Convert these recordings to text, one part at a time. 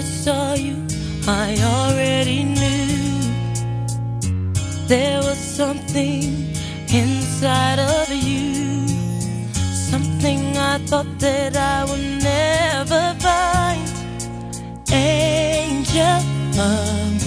first saw you, I already knew there was something inside of you. Something I thought that I would never find. Angel of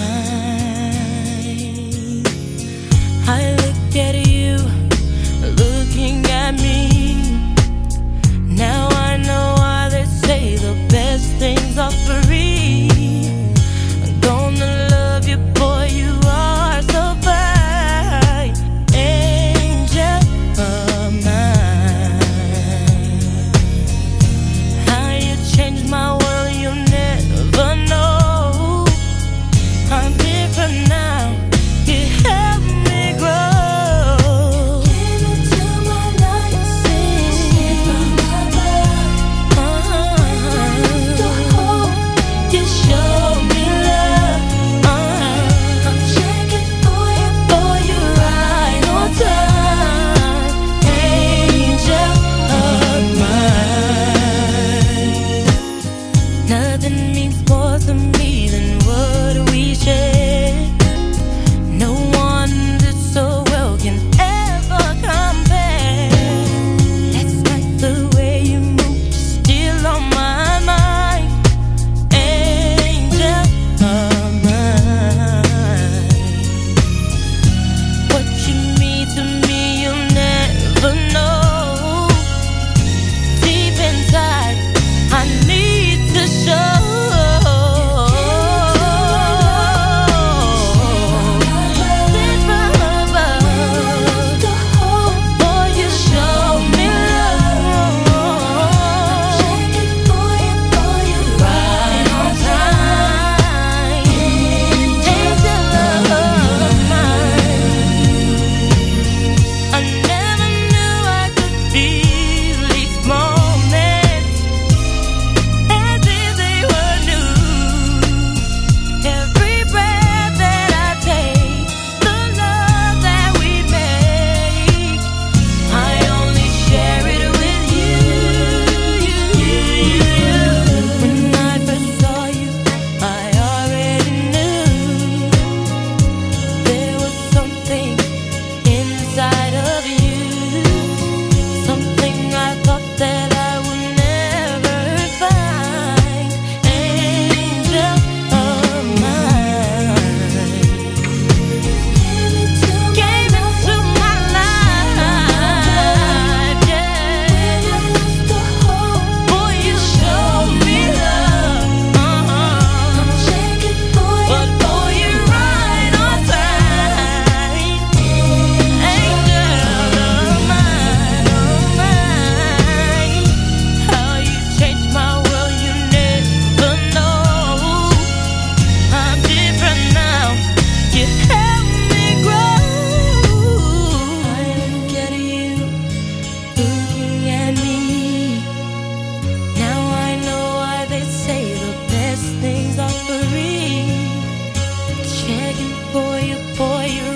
checking for you, for you.